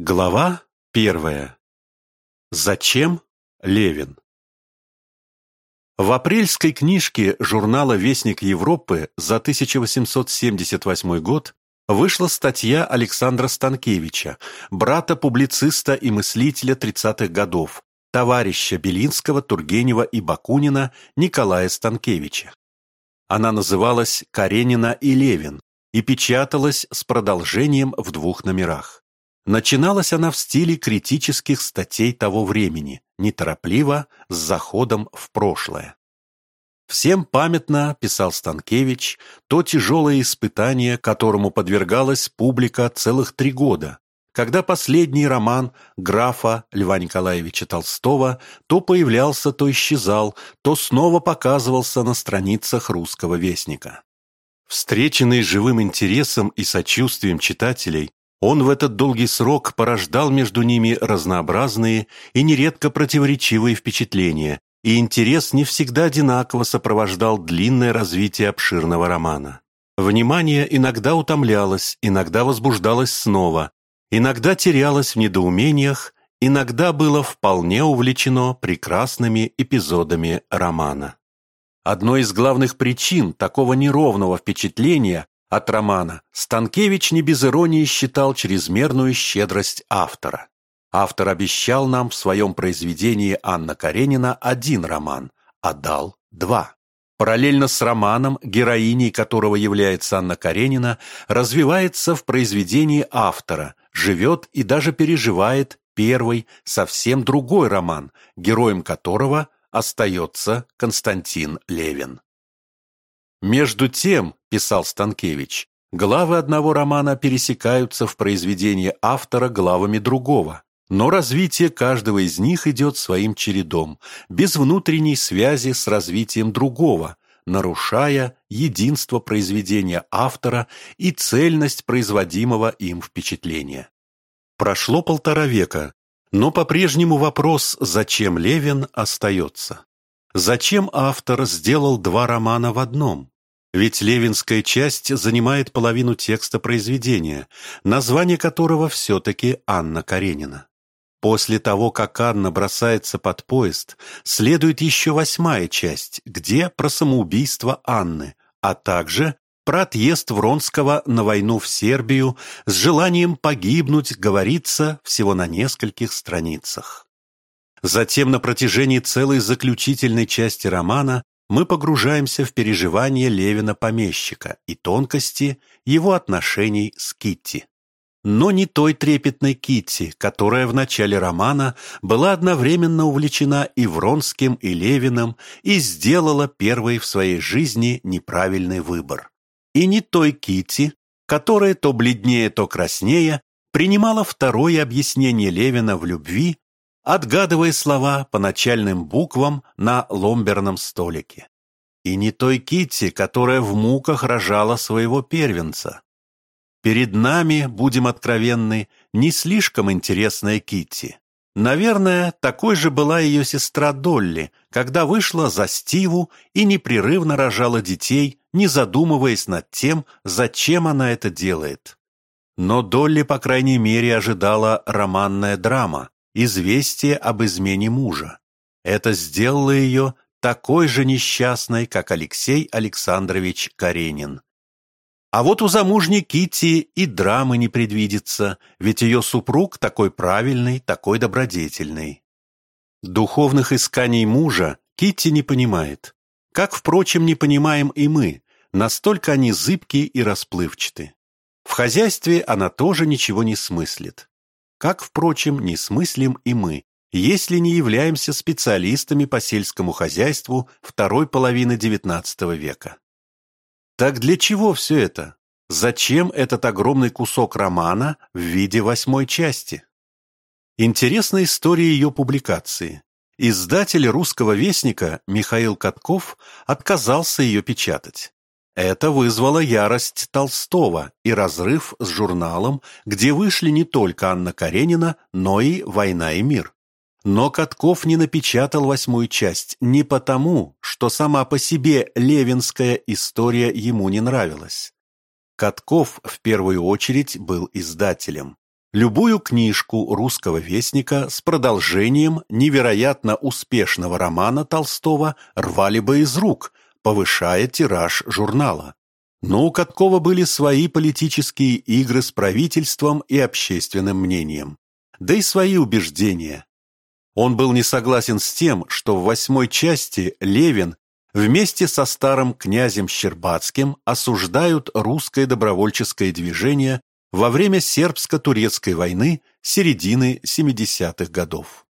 Глава первая. Зачем Левин? В апрельской книжке журнала «Вестник Европы» за 1878 год вышла статья Александра Станкевича, брата-публициста и мыслителя 30-х годов, товарища Белинского, Тургенева и Бакунина Николая Станкевича. Она называлась «Каренина и Левин» и печаталась с продолжением в двух номерах. Начиналась она в стиле критических статей того времени, неторопливо, с заходом в прошлое. Всем памятно, писал Станкевич, то тяжелое испытание, которому подвергалась публика целых три года, когда последний роман графа Льва Николаевича Толстого то появлялся, то исчезал, то снова показывался на страницах русского вестника. Встреченный живым интересом и сочувствием читателей, он в этот долгий срок порождал между ними разнообразные и нередко противоречивые впечатления, и интерес не всегда одинаково сопровождал длинное развитие обширного романа. Внимание иногда утомлялось, иногда возбуждалось снова, иногда терялось в недоумениях, иногда было вполне увлечено прекрасными эпизодами романа. Одной из главных причин такого неровного впечатления от романа Станкевич не без иронии считал чрезмерную щедрость автора. Автор обещал нам в своем произведении Анна Каренина один роман, а дал два. Параллельно с романом, героиней которого является Анна Каренина, развивается в произведении автора, живет и даже переживает первый, совсем другой роман, героем которого остается Константин Левин. Между тем, писал Станкевич, главы одного романа пересекаются в произведении автора главами другого, но развитие каждого из них идет своим чередом, без внутренней связи с развитием другого, нарушая единство произведения автора и цельность производимого им впечатления. Прошло полтора века, но по-прежнему вопрос «Зачем Левин?» остается. Зачем автор сделал два романа в одном? Ведь левинская часть занимает половину текста произведения, название которого все-таки Анна Каренина. После того, как Анна бросается под поезд, следует еще восьмая часть, где про самоубийство Анны, а также про отъезд Вронского на войну в Сербию с желанием погибнуть говорится всего на нескольких страницах. Затем на протяжении целой заключительной части романа мы погружаемся в переживания Левина-помещика и тонкости его отношений с Китти. Но не той трепетной Китти, которая в начале романа была одновременно увлечена и Вронским, и Левиным, и сделала первый в своей жизни неправильный выбор. И не той Китти, которая то бледнее, то краснее принимала второе объяснение Левина в любви отгадывая слова по начальным буквам на ломберном столике. И не той Китти, которая в муках рожала своего первенца. Перед нами, будем откровенны, не слишком интересная Китти. Наверное, такой же была ее сестра Долли, когда вышла за Стиву и непрерывно рожала детей, не задумываясь над тем, зачем она это делает. Но Долли, по крайней мере, ожидала романная драма, известие об измене мужа. Это сделало ее такой же несчастной, как Алексей Александрович Каренин. А вот у замужней Кити и драмы не предвидится, ведь ее супруг такой правильный, такой добродетельный. Духовных исканий мужа Кити не понимает, как, впрочем, не понимаем и мы, настолько они зыбки и расплывчаты. В хозяйстве она тоже ничего не смыслит как, впрочем, не смыслим и мы, если не являемся специалистами по сельскому хозяйству второй половины XIX века. Так для чего все это? Зачем этот огромный кусок романа в виде восьмой части? Интересна история ее публикации. Издатель «Русского вестника» Михаил Катков отказался ее печатать. Это вызвало ярость Толстого и разрыв с журналом, где вышли не только Анна Каренина, но и «Война и мир». Но Катков не напечатал восьмую часть не потому, что сама по себе левинская история ему не нравилась. Катков в первую очередь был издателем. Любую книжку русского вестника с продолжением невероятно успешного романа Толстого рвали бы из рук, повышая тираж журнала. Но у Каткова были свои политические игры с правительством и общественным мнением, да и свои убеждения. Он был не согласен с тем, что в восьмой части Левин вместе со старым князем Щербацким осуждают русское добровольческое движение во время сербско-турецкой войны середины 70-х годов.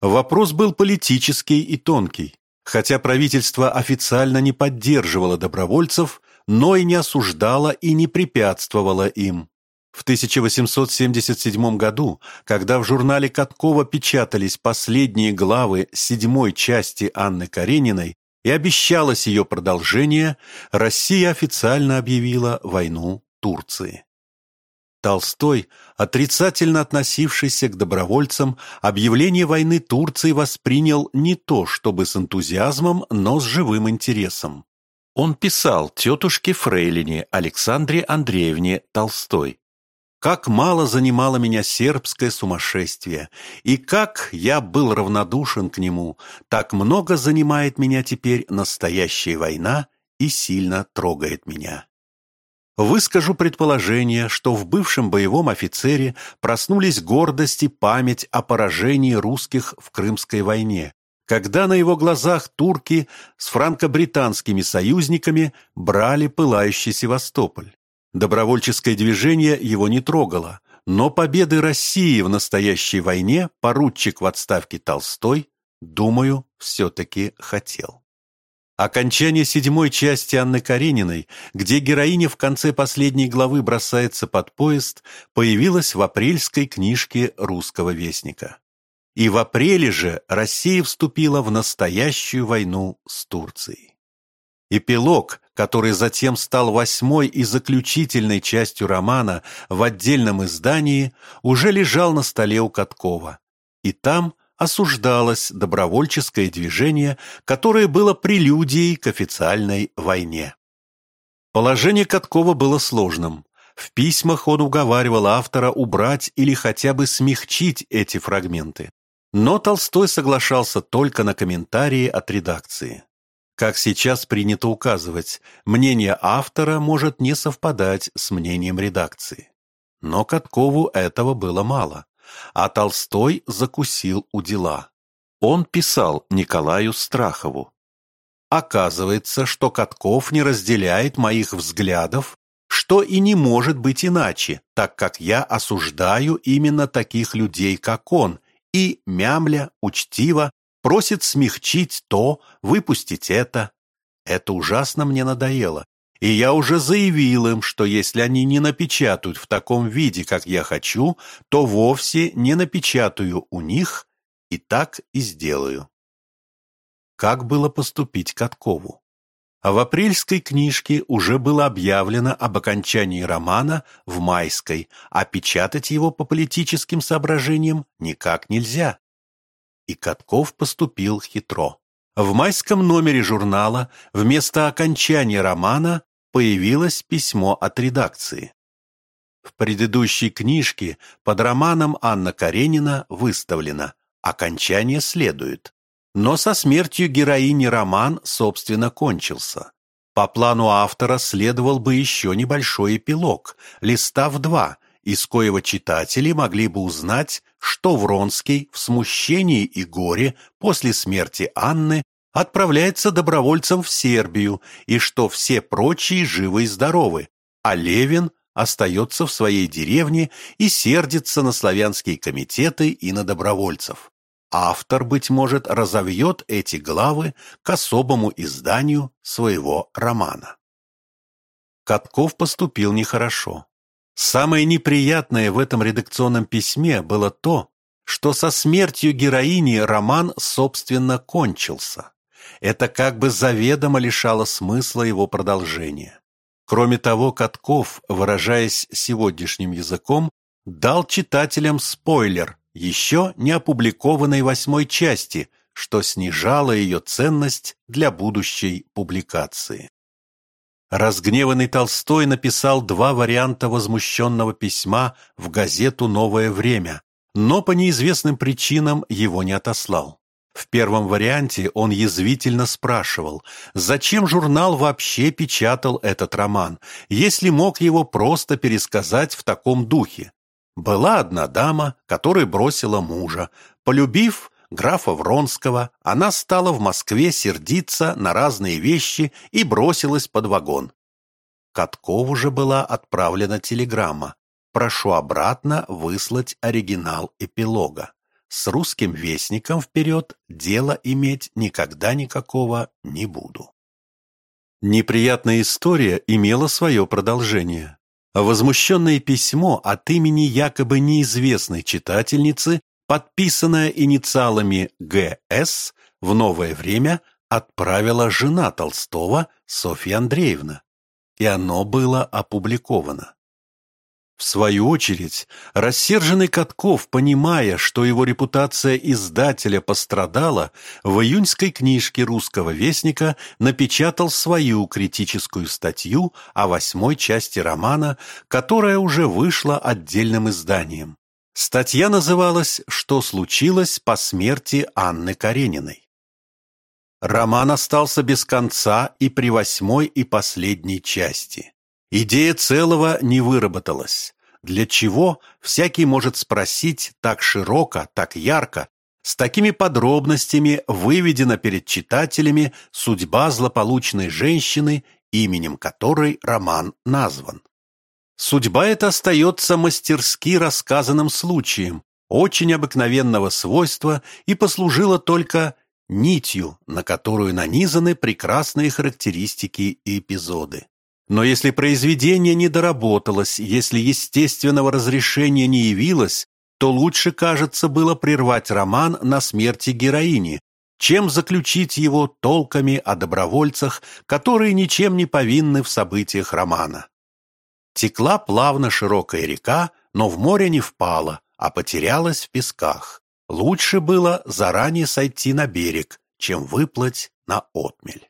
Вопрос был политический и тонкий. Хотя правительство официально не поддерживало добровольцев, но и не осуждало и не препятствовало им. В 1877 году, когда в журнале Каткова печатались последние главы седьмой части Анны Карениной и обещалось ее продолжение, Россия официально объявила войну Турции. Толстой, отрицательно относившийся к добровольцам, объявление войны Турции воспринял не то чтобы с энтузиазмом, но с живым интересом. Он писал тетушке Фрейлине Александре Андреевне Толстой. «Как мало занимало меня сербское сумасшествие, и как я был равнодушен к нему, так много занимает меня теперь настоящая война и сильно трогает меня». Выскажу предположение, что в бывшем боевом офицере проснулись гордость и память о поражении русских в Крымской войне, когда на его глазах турки с франко-британскими союзниками брали пылающий Севастополь. Добровольческое движение его не трогало, но победы России в настоящей войне поручик в отставке Толстой, думаю, все-таки хотел. Окончание седьмой части Анны Карениной, где героиня в конце последней главы бросается под поезд, появилось в апрельской книжке «Русского вестника». И в апреле же Россия вступила в настоящую войну с Турцией. Эпилог, который затем стал восьмой и заключительной частью романа в отдельном издании, уже лежал на столе у Каткова. И там осуждалось добровольческое движение, которое было прелюдией к официальной войне. Положение Каткова было сложным. В письмах он уговаривал автора убрать или хотя бы смягчить эти фрагменты. Но Толстой соглашался только на комментарии от редакции. Как сейчас принято указывать, мнение автора может не совпадать с мнением редакции. Но Каткову этого было мало а Толстой закусил у дела. Он писал Николаю Страхову. «Оказывается, что Катков не разделяет моих взглядов, что и не может быть иначе, так как я осуждаю именно таких людей, как он, и, мямля, учтиво, просит смягчить то, выпустить это. Это ужасно мне надоело, и я уже заявил им, что если они не напечатают в таком виде, как я хочу, то вовсе не напечатаю у них, и так и сделаю. Как было поступить Каткову? А в апрельской книжке уже было объявлено об окончании романа в майской, а печатать его по политическим соображениям никак нельзя. И Катков поступил хитро. В майском номере журнала вместо окончания романа появилось письмо от редакции. В предыдущей книжке под романом Анна Каренина выставлено «Окончание следует». Но со смертью героини роман, собственно, кончился. По плану автора следовал бы еще небольшой эпилог, листа в два, из коего читатели могли бы узнать, что Вронский в смущении и горе после смерти Анны отправляется добровольцем в Сербию, и что все прочие живы и здоровы, а Левин остается в своей деревне и сердится на славянские комитеты и на добровольцев. Автор, быть может, разовьет эти главы к особому изданию своего романа. Катков поступил нехорошо. Самое неприятное в этом редакционном письме было то, что со смертью героини роман, собственно, кончился это как бы заведомо лишало смысла его продолжения. Кроме того, Катков, выражаясь сегодняшним языком, дал читателям спойлер еще не опубликованной восьмой части, что снижало ее ценность для будущей публикации. Разгневанный Толстой написал два варианта возмущенного письма в газету «Новое время», но по неизвестным причинам его не отослал. В первом варианте он язвительно спрашивал, зачем журнал вообще печатал этот роман, если мог его просто пересказать в таком духе. Была одна дама, которая бросила мужа. Полюбив графа Вронского, она стала в Москве сердиться на разные вещи и бросилась под вагон. Каткову же была отправлена телеграмма. Прошу обратно выслать оригинал эпилога. С русским вестником вперед дело иметь никогда никакого не буду. Неприятная история имела свое продолжение. Возмущенное письмо от имени якобы неизвестной читательницы подписанная инициалами Г.С., в новое время отправила жена Толстого Софья Андреевна, и оно было опубликовано. В свою очередь, рассерженный Катков, понимая, что его репутация издателя пострадала, в июньской книжке «Русского вестника» напечатал свою критическую статью о восьмой части романа, которая уже вышла отдельным изданием. Статья называлась «Что случилось по смерти Анны Карениной?». Роман остался без конца и при восьмой и последней части. Идея целого не выработалась. Для чего, всякий может спросить так широко, так ярко, с такими подробностями выведена перед читателями судьба злополучной женщины, именем которой роман назван. Судьба эта остается мастерски рассказанным случаем, очень обыкновенного свойства и послужила только нитью, на которую нанизаны прекрасные характеристики и эпизоды. Но если произведение не доработалось, если естественного разрешения не явилось, то лучше, кажется, было прервать роман на смерти героини, чем заключить его толками о добровольцах, которые ничем не повинны в событиях романа. Текла плавно широкая река, но в море не впала, а потерялась в песках. Лучше было заранее сойти на берег, чем выплыть на отмель.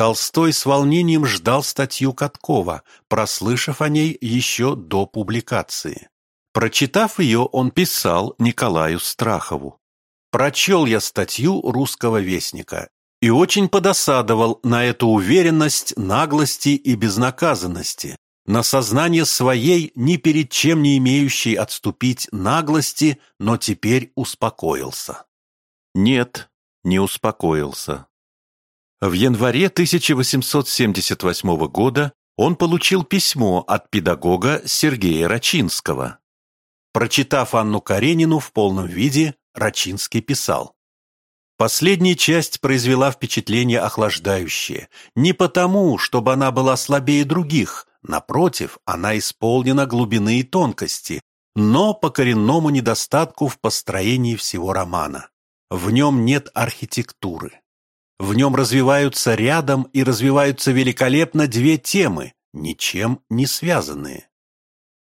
Толстой с волнением ждал статью Каткова, прослышав о ней еще до публикации. Прочитав ее, он писал Николаю Страхову. «Прочел я статью русского вестника и очень подосадовал на эту уверенность, наглости и безнаказанности, на сознание своей ни перед чем не имеющей отступить наглости, но теперь успокоился. Нет, не успокоился. В январе 1878 года он получил письмо от педагога Сергея Рачинского. Прочитав Анну Каренину в полном виде, Рачинский писал. Последняя часть произвела впечатление охлаждающее, не потому, чтобы она была слабее других, Напротив, она исполнена глубины и тонкости, но по коренному недостатку в построении всего романа. В нем нет архитектуры. В нем развиваются рядом и развиваются великолепно две темы, ничем не связанные.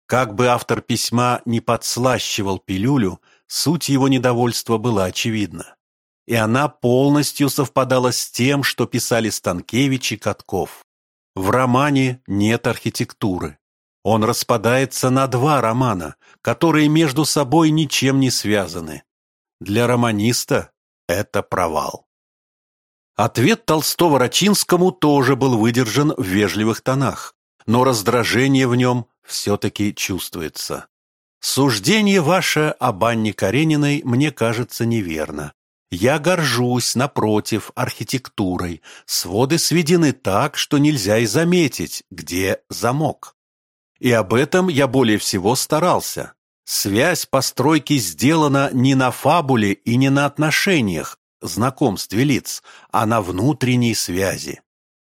Как бы автор письма не подслащивал пилюлю, суть его недовольства была очевидна. И она полностью совпадала с тем, что писали Станкевич и Катков. В романе нет архитектуры. Он распадается на два романа, которые между собой ничем не связаны. Для романиста это провал. Ответ Толстого Рачинскому тоже был выдержан в вежливых тонах, но раздражение в нем все-таки чувствуется. Суждение ваше об Анне Карениной мне кажется неверно. Я горжусь, напротив, архитектурой. Своды сведены так, что нельзя и заметить, где замок. И об этом я более всего старался. Связь постройки сделана не на фабуле и не на отношениях, знакомстве лиц, а на внутренней связи.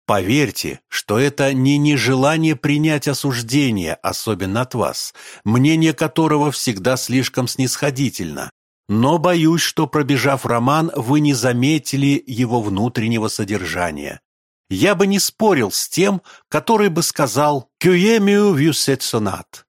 Поверьте, что это не нежелание принять осуждение, особенно от вас, мнение которого всегда слишком снисходительно, но боюсь, что, пробежав роман, вы не заметили его внутреннего содержания. Я бы не спорил с тем, который бы сказал «Кюемию вюсет сонат».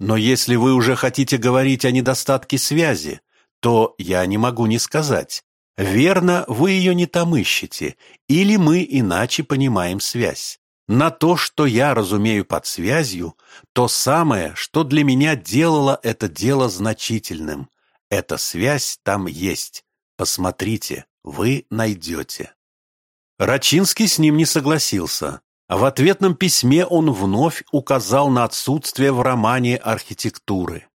Но если вы уже хотите говорить о недостатке связи, то я не могу не сказать. Верно, вы ее не там ищете, или мы иначе понимаем связь. на то, что я разумею под связью, то самое, что для меня делало это дело значительным. Эта связь там есть. Посмотрите, вы найдете. Рачинский с ним не согласился. В ответном письме он вновь указал на отсутствие в романе архитектуры.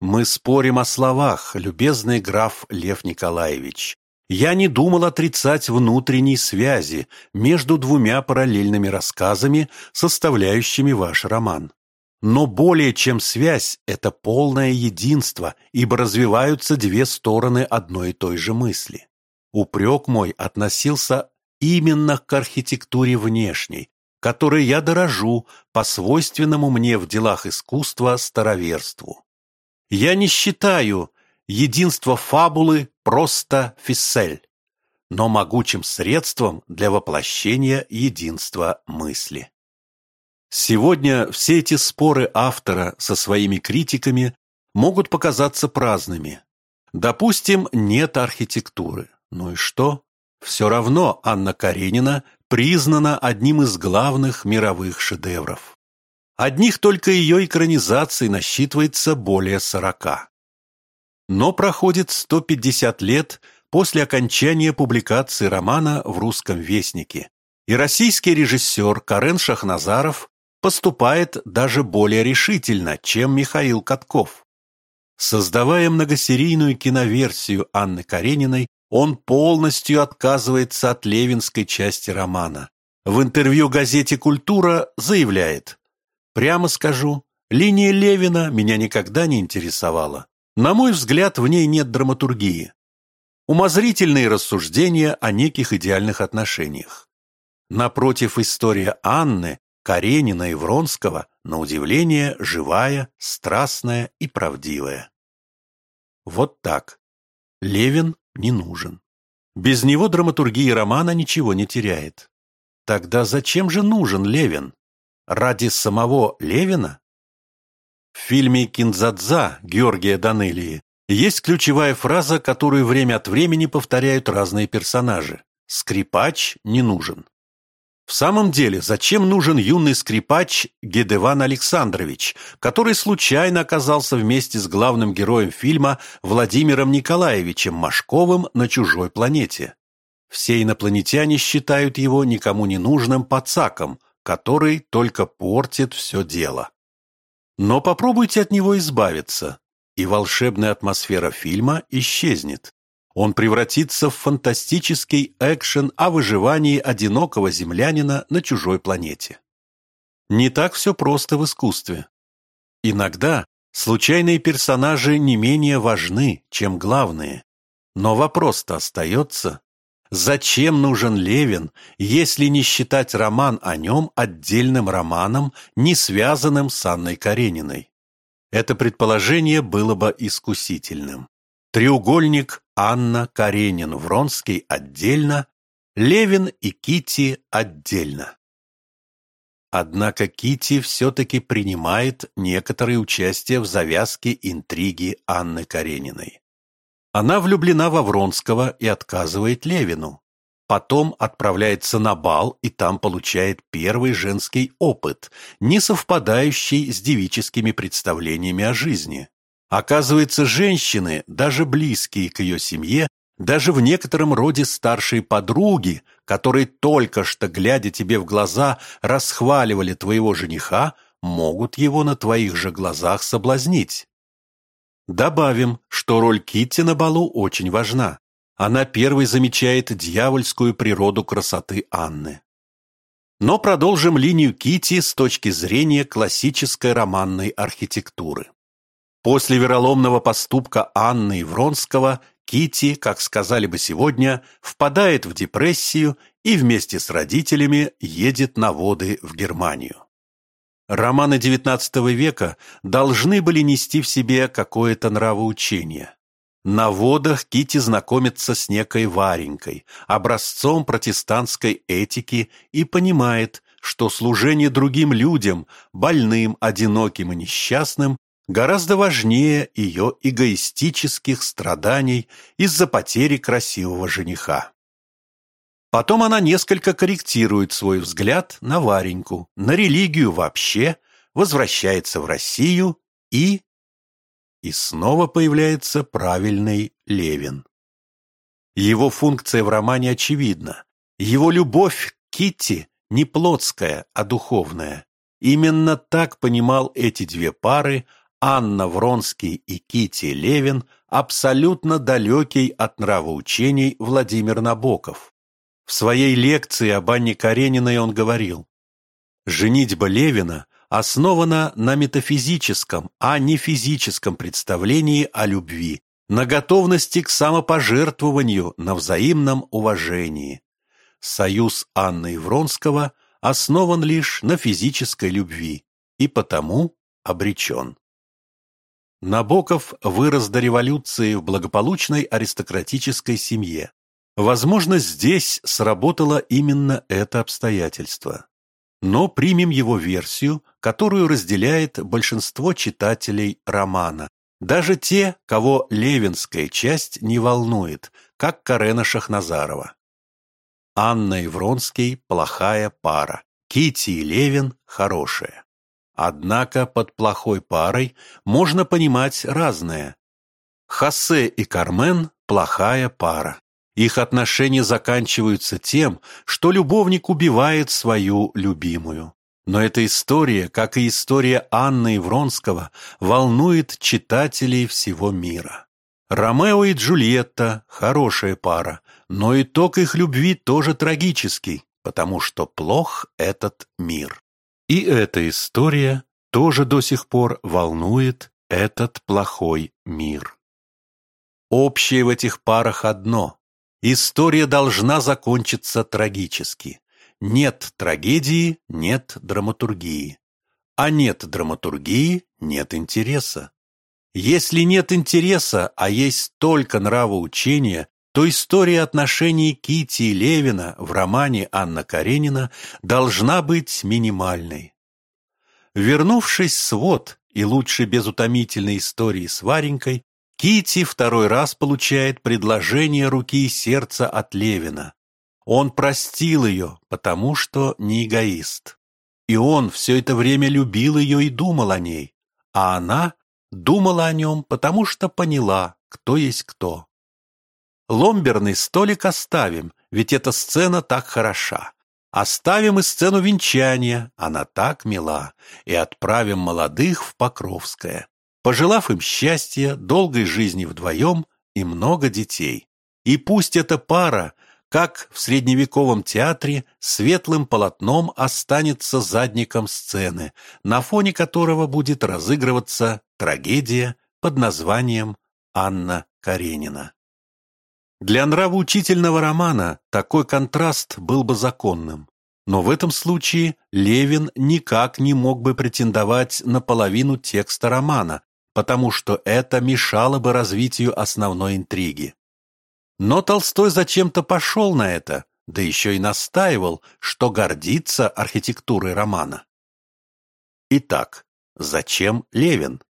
«Мы спорим о словах, любезный граф Лев Николаевич. Я не думал отрицать внутренней связи между двумя параллельными рассказами, составляющими ваш роман. Но более чем связь – это полное единство, ибо развиваются две стороны одной и той же мысли. Упрек мой относился именно к архитектуре внешней, которой я дорожу по свойственному мне в делах искусства староверству. Я не считаю единство фабулы просто фиссель, но могучим средством для воплощения единства мысли. Сегодня все эти споры автора со своими критиками могут показаться праздными. Допустим, нет архитектуры. Ну и что? Все равно Анна Каренина признана одним из главных мировых шедевров. Одних только ее экранизаций насчитывается более сорока. Но проходит 150 лет после окончания публикации романа в «Русском вестнике», и российский режиссер Карен Шахназаров поступает даже более решительно, чем Михаил Катков. Создавая многосерийную киноверсию Анны Карениной, он полностью отказывается от левинской части романа. В интервью газете «Культура» заявляет «Прямо скажу, линия Левина меня никогда не интересовала. На мой взгляд, в ней нет драматургии. Умозрительные рассуждения о неких идеальных отношениях. Напротив, история Анны, Каренина и Вронского, на удивление, живая, страстная и правдивая. Вот так. Левин не нужен. Без него драматургия романа ничего не теряет. Тогда зачем же нужен Левин? Ради самого Левина? В фильме «Кинзадза» Георгия Данелии есть ключевая фраза, которую время от времени повторяют разные персонажи. «Скрипач не нужен». В самом деле, зачем нужен юный скрипач Гедеван Александрович, который случайно оказался вместе с главным героем фильма Владимиром Николаевичем Машковым на чужой планете? Все инопланетяне считают его никому не нужным пацаком, который только портит все дело. Но попробуйте от него избавиться, и волшебная атмосфера фильма исчезнет. Он превратится в фантастический экшен о выживании одинокого землянина на чужой планете. Не так все просто в искусстве. Иногда случайные персонажи не менее важны, чем главные. Но вопрос-то остается, Зачем нужен Левин, если не считать роман о нем отдельным романом, не связанным с Анной Карениной? Это предположение было бы искусительным. Треугольник Анна Каренин Вронский отдельно, Левин и Кити отдельно. Однако Кити все-таки принимает некоторое участие в завязке интриги Анны Карениной. Она влюблена во Вронского и отказывает Левину. Потом отправляется на бал и там получает первый женский опыт, не совпадающий с девическими представлениями о жизни. Оказывается, женщины, даже близкие к ее семье, даже в некотором роде старшие подруги, которые только что, глядя тебе в глаза, расхваливали твоего жениха, могут его на твоих же глазах соблазнить. Добавим, что роль Китти на балу очень важна. Она первой замечает дьявольскую природу красоты Анны. Но продолжим линию Кити с точки зрения классической романной архитектуры. После вероломного поступка Анны и Вронского Кити, как сказали бы сегодня, впадает в депрессию и вместе с родителями едет на воды в Германию. Романы XIX века должны были нести в себе какое-то нравоучение. На водах Кити знакомится с некой Варенькой, образцом протестантской этики, и понимает, что служение другим людям, больным, одиноким и несчастным, гораздо важнее ее эгоистических страданий из-за потери красивого жениха. Потом она несколько корректирует свой взгляд на Вареньку, на религию вообще, возвращается в Россию и... И снова появляется правильный Левин. Его функция в романе очевидна. Его любовь к Китти не плотская, а духовная. Именно так понимал эти две пары Анна Вронский и Кити Левин, абсолютно далекий от нравоучений Владимир Набоков. В своей лекции об Анне Карениной он говорил, «Женитьба Левина основана на метафизическом, а не физическом представлении о любви, на готовности к самопожертвованию, на взаимном уважении. Союз Анны и Вронского основан лишь на физической любви и потому обречен. Набоков вырос до революции в благополучной аристократической семье. Возможно, здесь сработало именно это обстоятельство. Но примем его версию, которую разделяет большинство читателей романа, даже те, кого левинская часть не волнует, как Карена Шахназарова. Анна и Вронский – плохая пара, Кити и Левин – хорошая. Однако под плохой парой можно понимать разное. Хосе и Кармен – плохая пара. Их отношения заканчиваются тем, что любовник убивает свою любимую. Но эта история, как и история Анны и Вронского, волнует читателей всего мира. Ромео и Джульетта – хорошая пара, но итог их любви тоже трагический, потому что плох этот мир. И эта история тоже до сих пор волнует этот плохой мир. Общее в этих парах одно. История должна закончиться трагически. Нет трагедии, нет драматургии. А нет драматургии, нет интереса. Если нет интереса, а есть только нравоучение, то история отношений Кити и Левина в романе Анна Каренина должна быть минимальной. Вернувшись с вод и лучше без утомительной истории с Варенькой, Кити второй раз получает предложение руки и сердца от Левина. Он простил ее, потому что не эгоист. И он все это время любил ее и думал о ней, а она думала о нем, потому что поняла, кто есть кто. Ломберный столик оставим, ведь эта сцена так хороша. Оставим и сцену венчания, она так мила, и отправим молодых в Покровское, пожелав им счастья, долгой жизни вдвоем и много детей. И пусть эта пара, как в средневековом театре, светлым полотном останется задником сцены, на фоне которого будет разыгрываться трагедия под названием «Анна Каренина». Для нравоучительного романа такой контраст был бы законным. Но в этом случае Левин никак не мог бы претендовать на половину текста романа, потому что это мешало бы развитию основной интриги. Но Толстой зачем-то пошел на это, да еще и настаивал, что гордится архитектурой романа. Итак, зачем Левин?